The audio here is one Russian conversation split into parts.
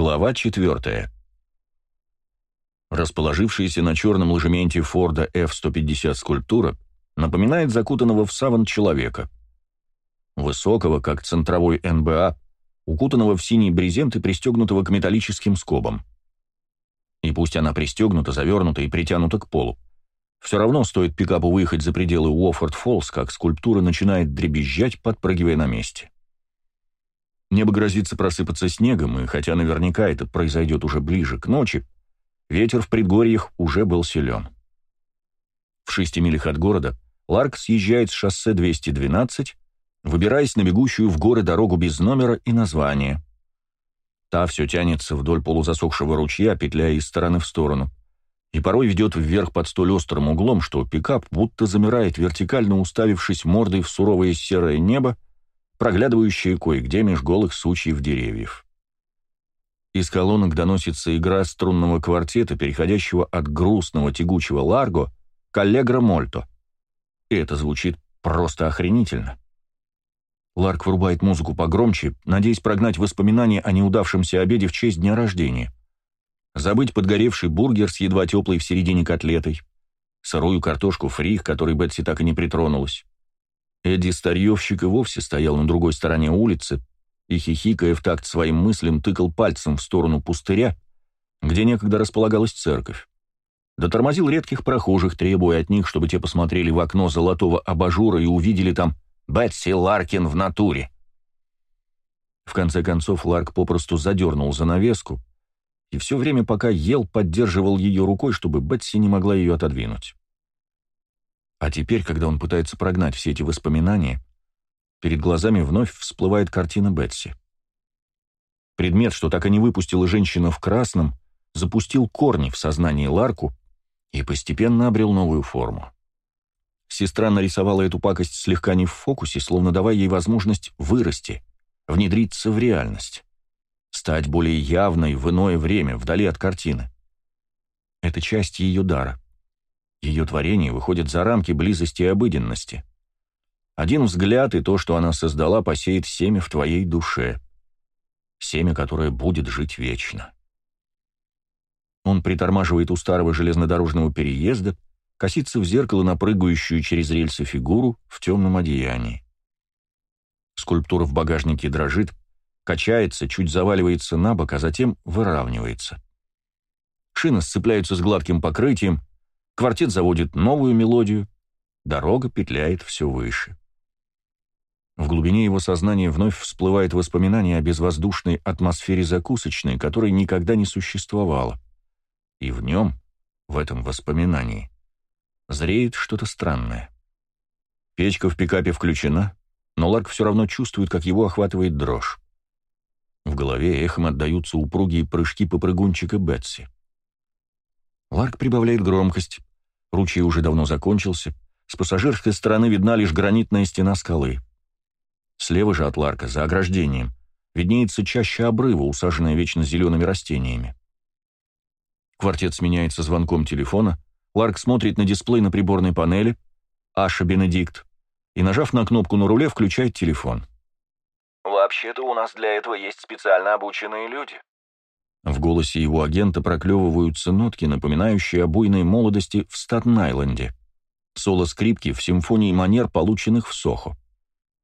Глава 4. Расположившаяся на черном ложементе Форда F-150 скульптура напоминает закутанного в саван человека. Высокого, как центровой НБА, укутанного в синий брезент и пристегнутого к металлическим скобам. И пусть она пристегнута, завернута и притянута к полу, все равно стоит пикапу выехать за пределы Уоффорд-Фоллс, как скульптура начинает дребезжать, подпрыгивая на месте. Небо грозится просыпаться снегом, и хотя наверняка это произойдет уже ближе к ночи, ветер в предгорьях уже был силен. В шести милях от города Ларк съезжает с шоссе 212, выбираясь на бегущую в горы дорогу без номера и названия. Та все тянется вдоль полузасохшего ручья, петляя из стороны в сторону, и порой ведет вверх под столь острым углом, что пикап будто замирает, вертикально уставившись мордой в суровое серое небо, проглядывающие кое-где меж голых сучьев деревьев. Из колонок доносится игра струнного квартета, переходящего от грустного тягучего ларго к аллегро мольто. И это звучит просто охренительно. Ларк врубает музыку погромче, надеясь прогнать воспоминания о неудавшемся обеде в честь дня рождения. Забыть подгоревший бургер с едва теплой в середине котлетой, сырую картошку фри, к которой Бетси так и не притронулась. Эдди Старьевщик и вовсе стоял на другой стороне улицы и, хихикая в такт своим мыслям, тыкал пальцем в сторону пустыря, где некогда располагалась церковь. Дотормозил редких прохожих, требуя от них, чтобы те посмотрели в окно золотого абажура и увидели там «Бетси Ларкин в натуре». В конце концов Ларк попросту задернул занавеску и все время, пока ел, поддерживал ее рукой, чтобы Бетси не могла ее отодвинуть. А теперь, когда он пытается прогнать все эти воспоминания, перед глазами вновь всплывает картина Бетси. Предмет, что так и не выпустила женщина в красном, запустил корни в сознании Ларку и постепенно обрел новую форму. Сестра нарисовала эту пакость слегка не в фокусе, словно давая ей возможность вырасти, внедриться в реальность, стать более явной в иное время, вдали от картины. Это часть ее дара. Ее творение выходит за рамки близости и обыденности. Один взгляд и то, что она создала, посеет семя в твоей душе. Семя, которое будет жить вечно. Он притормаживает у старого железнодорожного переезда, косится в зеркало на прыгающую через рельсы фигуру в темном одеянии. Скульптура в багажнике дрожит, качается, чуть заваливается на бок, а затем выравнивается. Шины сцепляются с гладким покрытием, Квартет заводит новую мелодию, дорога петляет все выше. В глубине его сознания вновь всплывает воспоминание о безвоздушной атмосфере закусочной, которой никогда не существовало. И в нем, в этом воспоминании, зреет что-то странное. Печка в пикапе включена, но Ларк все равно чувствует, как его охватывает дрожь. В голове эхом отдаются упругие прыжки попрыгунчика Бетси. Ларк прибавляет громкость. Ручей уже давно закончился. С пассажирской стороны видна лишь гранитная стена скалы. Слева же от Ларка, за ограждением, виднеется чаще обрыва, усаженная вечно зелеными растениями. Квартет сменяется звонком телефона. Ларк смотрит на дисплей на приборной панели. Аша Бенедикт. И, нажав на кнопку на руле, включает телефон. «Вообще-то у нас для этого есть специально обученные люди», в голосе его агента проклевываются нотки, напоминающие о буйной молодости в Статен-Айленде. Соло скрипки в симфонии манер, полученных в Сохо.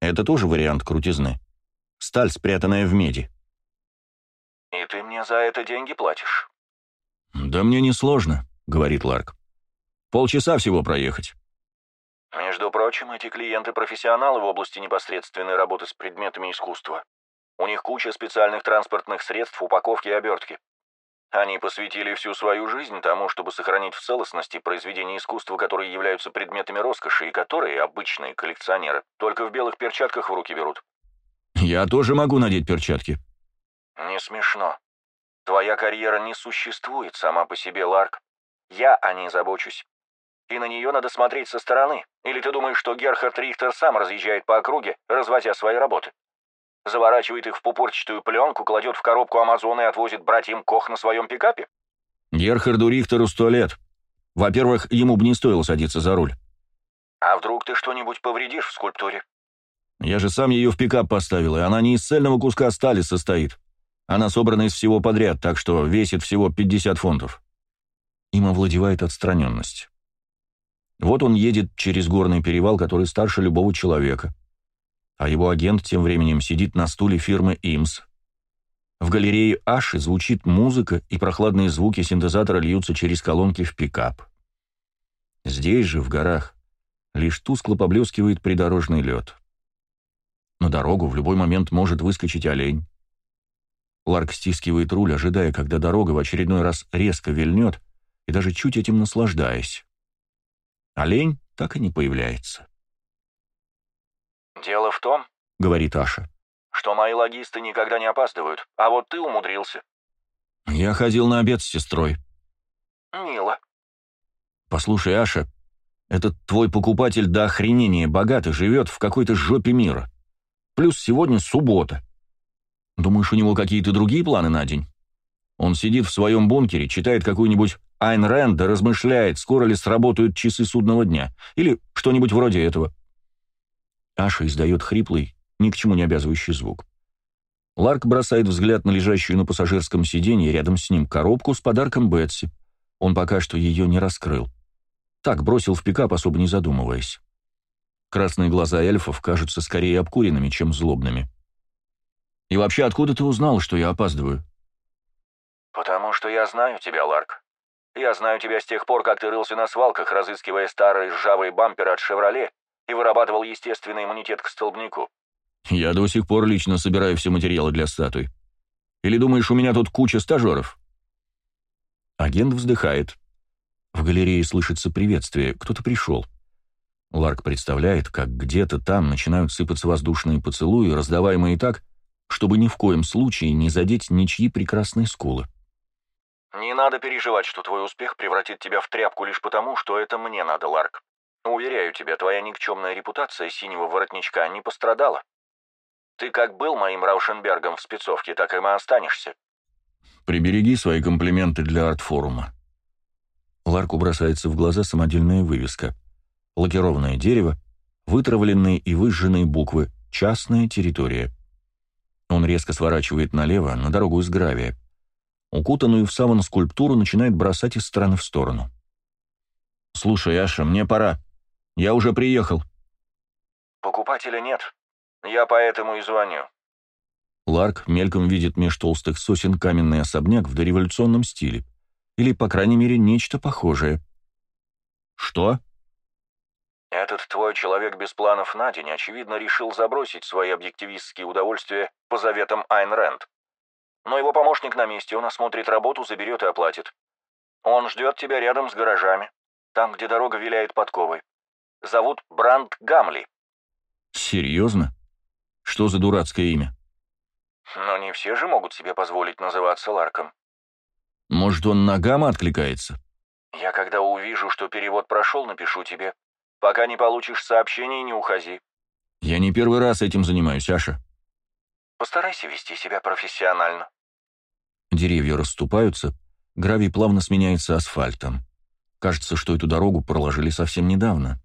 Это тоже вариант крутизны. Сталь, спрятанная в меди. «И ты мне за это деньги платишь?» «Да мне не сложно», — говорит Ларк. «Полчаса всего проехать». «Между прочим, эти клиенты профессионалы в области непосредственной работы с предметами искусства. У них куча специальных транспортных средств, упаковки и обертки. Они посвятили всю свою жизнь тому, чтобы сохранить в целостности произведения искусства, которые являются предметами роскоши и которые обычные коллекционеры только в белых перчатках в руки берут. Я тоже могу надеть перчатки. Не смешно. Твоя карьера не существует сама по себе, Ларк. Я о ней забочусь. И на нее надо смотреть со стороны. Или ты думаешь, что Герхард Рихтер сам разъезжает по округе, развозя свои работы? Заворачивает их в пупорчатую пленку, кладет в коробку Амазона и отвозит братьям Кох на своем пикапе? Герхарду Рихтеру сто лет. Во-первых, ему бы не стоило садиться за руль. А вдруг ты что-нибудь повредишь в скульптуре? Я же сам ее в пикап поставил, и она не из цельного куска стали состоит. Она собрана из всего подряд, так что весит всего 50 фунтов. Им овладевает отстраненность. Вот он едет через горный перевал, который старше любого человека. А его агент тем временем сидит на стуле фирмы «Имс». В галерее Аши звучит музыка, и прохладные звуки синтезатора льются через колонки в пикап. Здесь же, в горах, лишь тускло поблескивает придорожный лед. На дорогу в любой момент может выскочить олень. Ларк стискивает руль, ожидая, когда дорога в очередной раз резко вильнет, и даже чуть этим наслаждаясь. Олень так и не появляется. «Дело в том, — говорит Аша, — что мои логисты никогда не опаздывают, а вот ты умудрился». «Я ходил на обед с сестрой». «Мило». «Послушай, Аша, этот твой покупатель до охренения богат и живет в какой-то жопе мира. Плюс сегодня суббота. Думаешь, у него какие-то другие планы на день? Он сидит в своем бункере, читает какую-нибудь Айн Рэнд да размышляет, скоро ли сработают часы судного дня. Или что-нибудь вроде этого. Аша издает хриплый, ни к чему не обязывающий звук. Ларк бросает взгляд на лежащую на пассажирском сиденье рядом с ним коробку с подарком Бетси. Он пока что ее не раскрыл. Так бросил в пикап, особо не задумываясь. Красные глаза эльфов кажутся скорее обкуренными, чем злобными. «И вообще, откуда ты узнал, что я опаздываю?» «Потому что я знаю тебя, Ларк. Я знаю тебя с тех пор, как ты рылся на свалках, разыскивая старые ржавые бамперы от «Шевроле» и вырабатывал естественный иммунитет к столбнику. Я до сих пор лично собираю все материалы для статуи. Или думаешь, у меня тут куча стажеров?» Агент вздыхает. В галерее слышится приветствие. Кто-то пришел. Ларк представляет, как где-то там начинают сыпаться воздушные поцелуи, раздаваемые так, чтобы ни в коем случае не задеть ничьи прекрасные скулы. «Не надо переживать, что твой успех превратит тебя в тряпку лишь потому, что это мне надо, Ларк. Уверяю тебя, твоя никчемная репутация синего воротничка не пострадала. Ты как был моим Раушенбергом в спецовке, так и останешься». «Прибереги свои комплименты для арт-форума». Ларку бросается в глаза самодельная вывеска. Лакированное дерево, вытравленные и выжженные буквы «Частная территория». Он резко сворачивает налево, на дорогу из гравия укутанную в саван скульптуру начинает бросать из стороны в сторону. «Слушай, Аша, мне пора. Я уже приехал». «Покупателя нет. Я поэтому и звоню». Ларк мельком видит меж толстых сосен каменный особняк в дореволюционном стиле. Или, по крайней мере, нечто похожее. «Что?» «Этот твой человек без планов на день, очевидно, решил забросить свои объективистские удовольствия по заветам Айн Рэнд. Но его помощник на месте, он осмотрит работу, заберет и оплатит. Он ждет тебя рядом с гаражами, там, где дорога виляет подковой. Зовут Бранд Гамли». «Серьезно? Что за дурацкое имя?» «Но не все же могут себе позволить называться Ларком». «Может, он на Гамма откликается?» «Я когда увижу, что перевод прошел, напишу тебе. Пока не получишь сообщение, не уходи». «Я не первый раз этим занимаюсь, Аша». «Постарайся вести себя профессионально». Деревья расступаются, гравий плавно сменяется асфальтом. Кажется, что эту дорогу проложили совсем недавно.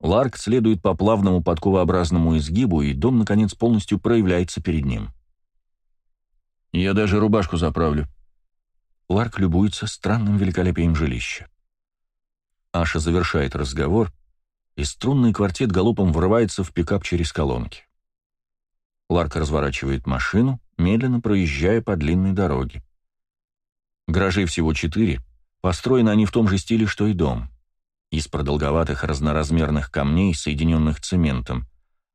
Ларк следует по плавному подковообразному изгибу, и дом, наконец, полностью проявляется перед ним. «Я даже рубашку заправлю». Ларк любуется странным великолепием жилища. Аша завершает разговор, и струнный квартет галопом врывается в пикап через колонки. Ларк разворачивает машину, медленно проезжая по длинной дороге. Гаражей всего четыре, построены они в том же стиле, что и дом. Из продолговатых разноразмерных камней, соединенных цементом,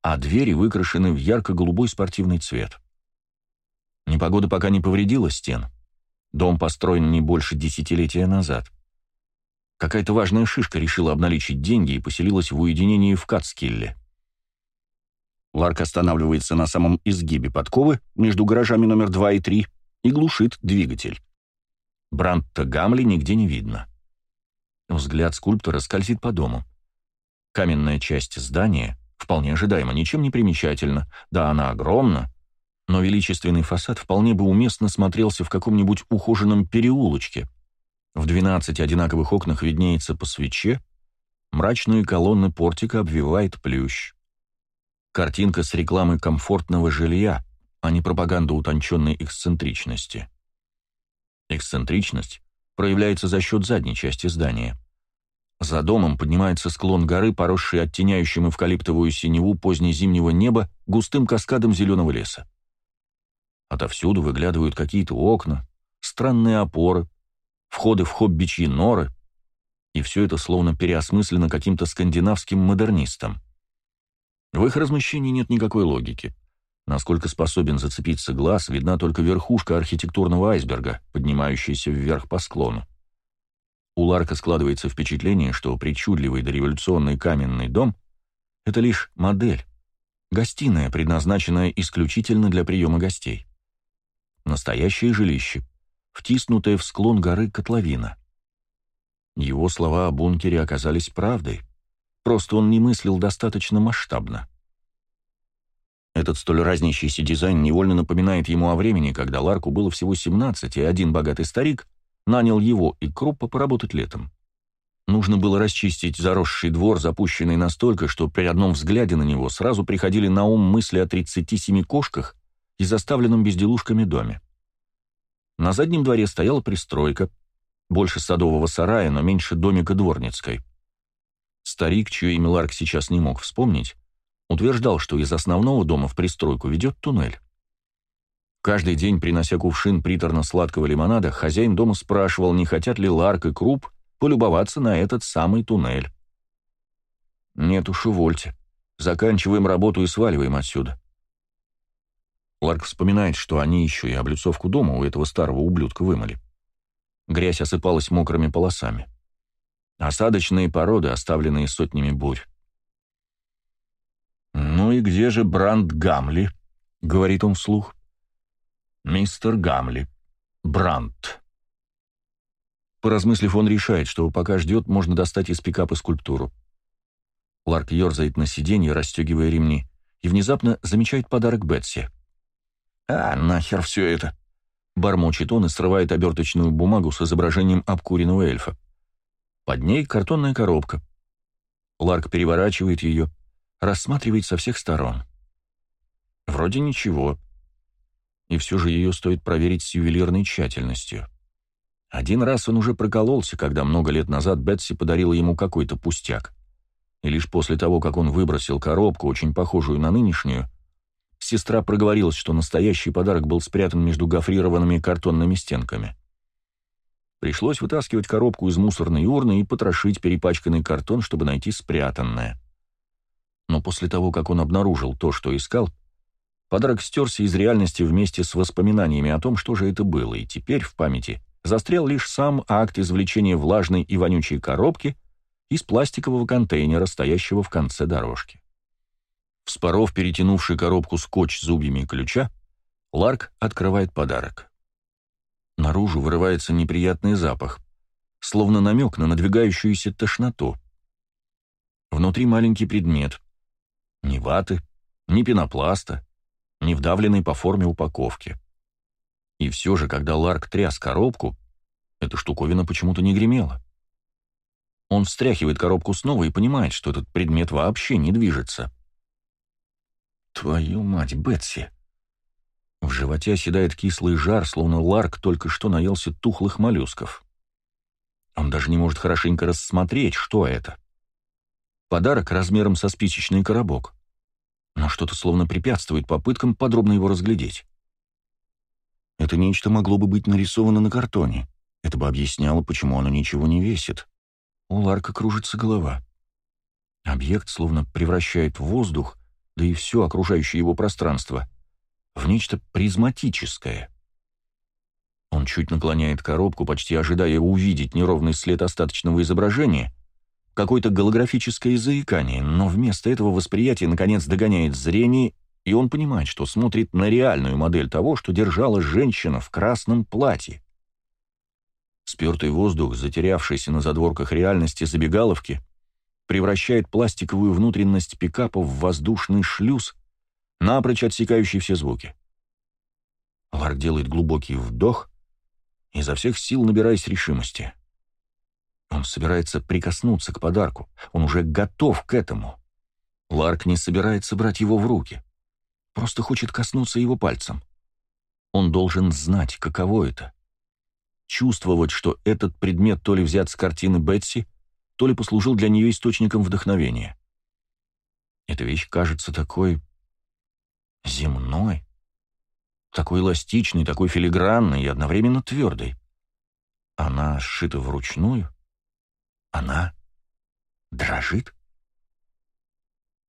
а двери выкрашены в ярко-голубой спортивный цвет. Непогода пока не повредила стен. Дом построен не больше десятилетия назад. Какая-то важная шишка решила обналичить деньги и поселилась в уединении в Кацкилле. Ларк останавливается на самом изгибе подковы между гаражами номер 2 и 3 и глушит двигатель. Брандта Гамли нигде не видно. Взгляд скульптора скользит по дому. Каменная часть здания вполне ожидаемо, ничем не примечательна. Да, она огромна, но величественный фасад вполне бы уместно смотрелся в каком-нибудь ухоженном переулочке. В 12 одинаковых окнах виднеется по свече, мрачные колонны портика обвивает плющ. Картинка с рекламы комфортного жилья, а не пропаганда утонченной эксцентричности. Эксцентричность проявляется за счет задней части здания. За домом поднимается склон горы, поросший оттеняющим эвкалиптовую синеву позднезимнего неба густым каскадом зеленого леса. Отовсюду выглядывают какие-то окна, странные опоры, входы в хоббичьи норы, и все это словно переосмыслено каким-то скандинавским модернистом. В их размещении нет никакой логики. Насколько способен зацепиться глаз, видна только верхушка архитектурного айсберга, поднимающаяся вверх по склону. У Ларка складывается впечатление, что причудливый дореволюционный каменный дом — это лишь модель, гостиная, предназначенная исключительно для приема гостей. Настоящее жилище, втиснутое в склон горы котловина. Его слова о бункере оказались правдой, просто он не мыслил достаточно масштабно. Этот столь разнящийся дизайн невольно напоминает ему о времени, когда Ларку было всего 17, и один богатый старик нанял его и Круппа поработать летом. Нужно было расчистить заросший двор, запущенный настолько, что при одном взгляде на него сразу приходили на ум мысли о 37 кошках и заставленном безделушками доме. На заднем дворе стояла пристройка, больше садового сарая, но меньше домика дворницкой. Старик, чье имя Ларк сейчас не мог вспомнить, утверждал, что из основного дома в пристройку ведет туннель. Каждый день, принося кувшин приторно-сладкого лимонада, хозяин дома спрашивал, не хотят ли Ларк и Круп полюбоваться на этот самый туннель. «Нет уж, увольте. Заканчиваем работу и сваливаем отсюда». Ларк вспоминает, что они еще и облицовку дома у этого старого ублюдка вымыли. Грязь осыпалась мокрыми полосами. Осадочные породы, оставленные сотнями бурь. «Ну и где же Бранд Гамли?» — говорит он вслух. «Мистер Гамли. Брандт». Поразмыслив, он решает, что пока ждет, можно достать из пикапа скульптуру. Ларк ерзает на сиденье, расстегивая ремни, и внезапно замечает подарок Бетси. «А, нахер все это!» Бормочет он и срывает оберточную бумагу с изображением обкуренного эльфа. Под ней картонная коробка. Ларк переворачивает ее, рассматривает со всех сторон. Вроде ничего. И все же ее стоит проверить с ювелирной тщательностью. Один раз он уже прокололся, когда много лет назад Бетси подарила ему какой-то пустяк. И лишь после того, как он выбросил коробку, очень похожую на нынешнюю, сестра проговорилась, что настоящий подарок был спрятан между гофрированными картонными стенками. Пришлось вытаскивать коробку из мусорной урны и потрошить перепачканный картон, чтобы найти спрятанное. Но после того, как он обнаружил то, что искал, подарок стерся из реальности вместе с воспоминаниями о том, что же это было, и теперь в памяти застрял лишь сам акт извлечения влажной и вонючей коробки из пластикового контейнера, стоящего в конце дорожки. Вспоров перетянувший коробку скотч зубьями ключа, Ларк открывает подарок. Наружу вырывается неприятный запах, словно намек на надвигающуюся тошноту. Внутри маленький предмет. Ни ваты, ни пенопласта, ни вдавленной по форме упаковки. И все же, когда Ларк тряс коробку, эта штуковина почему-то не гремела. Он встряхивает коробку снова и понимает, что этот предмет вообще не движется. Твою мать, Бетси! В животе оседает кислый жар, словно Ларк только что наелся тухлых моллюсков. Он даже не может хорошенько рассмотреть, что это. Подарок размером со спичечный коробок. Но что-то словно препятствует попыткам подробно его разглядеть. Это нечто могло бы быть нарисовано на картоне. Это бы объясняло, почему оно ничего не весит. У Ларка кружится голова. Объект словно превращает воздух да и все окружающее его пространство, в нечто призматическое. Он чуть наклоняет коробку, почти ожидая увидеть неровный след остаточного изображения, какое-то голографическое заикание, но вместо этого восприятие наконец догоняет зрение, и он понимает, что смотрит на реальную модель того, что держала женщина в красном платье. Спертый воздух, затерявшийся на задворках реальности забегаловки, превращает пластиковую внутренность пикапа в воздушный шлюз, напрочь отсекающий все звуки. Ларк делает глубокий вдох, изо всех сил набираясь решимости. Он собирается прикоснуться к подарку, он уже готов к этому. Ларк не собирается брать его в руки. просто хочет коснуться его пальцем. Он должен знать, каково это. Чувствовать, что этот предмет то ли взят с картины Бетси, то ли послужил для нее источником вдохновения. Эта вещь кажется такой земной, такой эластичной, такой филигранной и одновременно твердой. Она сшита вручную. Она дрожит.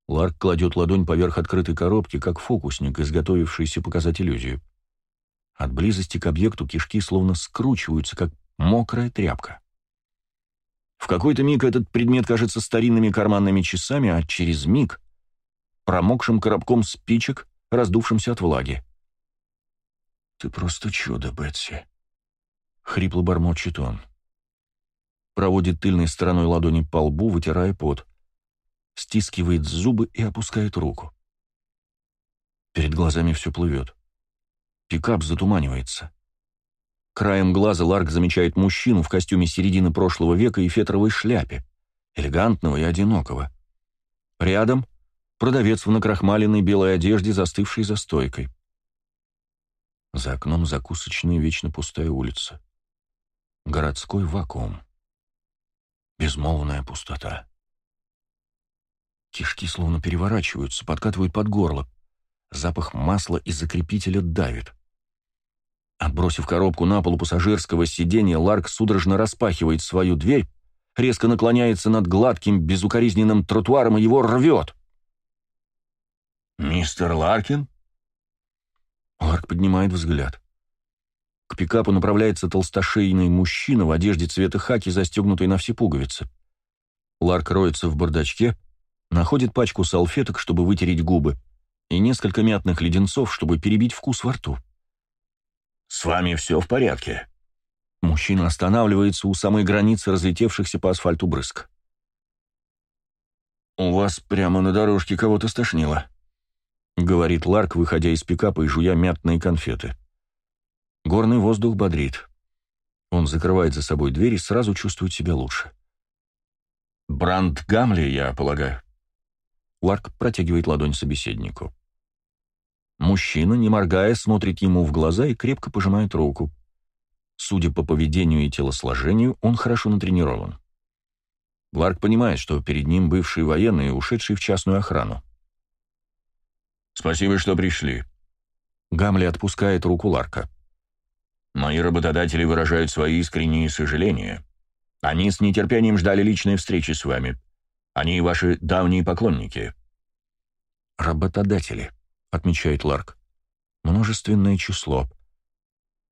Ларк кладет ладонь поверх открытой коробки, как фокусник, изготовившийся показать иллюзию. От близости к объекту кишки словно скручиваются, как мокрая тряпка. В какой-то миг этот предмет кажется старинными карманными часами, а через миг — промокшим коробком спичек, раздувшимся от влаги. «Ты просто чудо, Бетси», — хрипло бормочет он. Проводит тыльной стороной ладони по лбу, вытирая пот. Стискивает зубы и опускает руку. Перед глазами все плывет. Пикап затуманивается. Краем глаза Ларк замечает мужчину в костюме середины прошлого века и фетровой шляпе, элегантного и одинокого. Рядом — продавец в накрахмаленной белой одежде, застывший за стойкой. За окном закусочная вечно пустая улица. Городской вакуум. Безмолвная пустота. Кишки словно переворачиваются, подкатывают под горло. Запах масла и закрепителя давит. Отбросив коробку на полу пассажирского сиденья, Ларк судорожно распахивает свою дверь, резко наклоняется над гладким, безукоризненным тротуаром и его рвет. «Мистер Ларкин?» Ларк поднимает взгляд. К пикапу направляется толстошейный мужчина в одежде цвета хаки, застегнутой на все пуговицы. Ларк роется в бардачке, находит пачку салфеток, чтобы вытереть губы, и несколько мятных леденцов, чтобы перебить вкус во рту. «С вами все в порядке?» Мужчина останавливается у самой границы разлетевшихся по асфальту брызг. «У вас прямо на дорожке кого-то стошнило», — говорит Ларк, выходя из пикапа и жуя мятные конфеты. Горный воздух бодрит. Он закрывает за собой дверь и сразу чувствует себя лучше. «Бранд Гамли, я полагаю?» Ларк протягивает ладонь собеседнику. Мужчина, не моргая, смотрит ему в глаза и крепко пожимает руку. Судя по поведению и телосложению, он хорошо натренирован. Ларк понимает, что перед ним бывший военный, ушедший в частную охрану. «Спасибо, что пришли». Гамли отпускает руку Ларка. «Мои работодатели выражают свои искренние сожаления. Они с нетерпением ждали личной встречи с вами. Они ваши давние поклонники». «Работодатели», — отмечает Ларк. «Множественное число».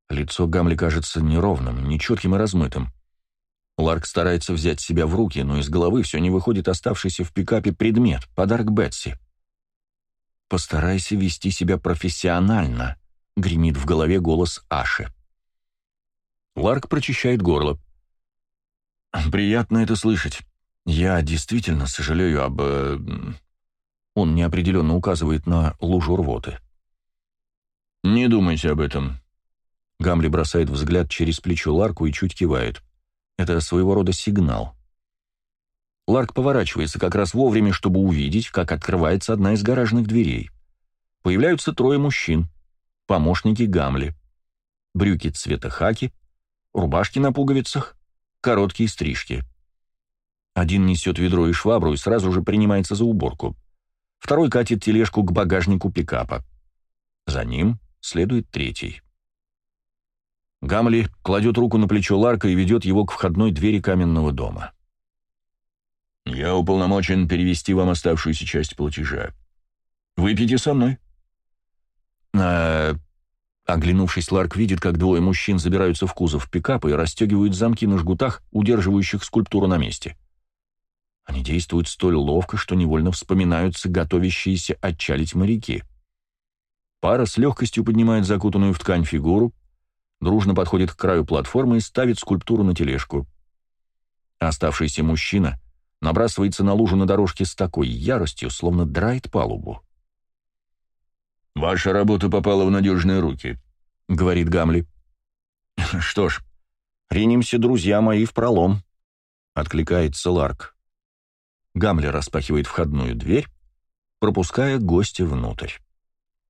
Лицо Гамли кажется неровным, нечетким и размытым. Ларк старается взять себя в руки, но из головы все не выходит оставшийся в пикапе предмет — подарок Бетси. «Постарайся вести себя профессионально», — гремит в голове голос Аши. Ларк прочищает горло. «Приятно это слышать. Я действительно сожалею об...» э, Он неопределенно указывает на лужу рвоты. «Не думайте об этом». Гамли бросает взгляд через плечо Ларку и чуть кивает. Это своего рода сигнал. Ларк поворачивается как раз вовремя, чтобы увидеть, как открывается одна из гаражных дверей. Появляются трое мужчин, помощники Гамли. Брюки цвета хаки, рубашки на пуговицах, короткие стрижки. Один несет ведро и швабру и сразу же принимается за уборку. Второй катит тележку к багажнику пикапа. За ним следует третий. Гамли кладет руку на плечо Ларка и ведет его к входной двери каменного дома. «Я уполномочен перевести вам оставшуюся часть платежа. Выпейте со мной». «А Оглянувшись, Ларк видит, как двое мужчин забираются в кузов пикапа и расстегивают замки на жгутах, удерживающих скульптуру на месте. Они действуют столь ловко, что невольно вспоминаются готовящиеся отчалить моряки. Пара с легкостью поднимает закутанную в ткань фигуру, дружно подходит к краю платформы и ставит скульптуру на тележку. Оставшийся мужчина набрасывается на лужу на дорожке с такой яростью, словно драет палубу. «Ваша работа попала в надежные руки», — говорит Гамли. «Что ж, ринемся, друзья мои, в пролом», — откликается Ларк. Гамли распахивает входную дверь, пропуская гостя внутрь.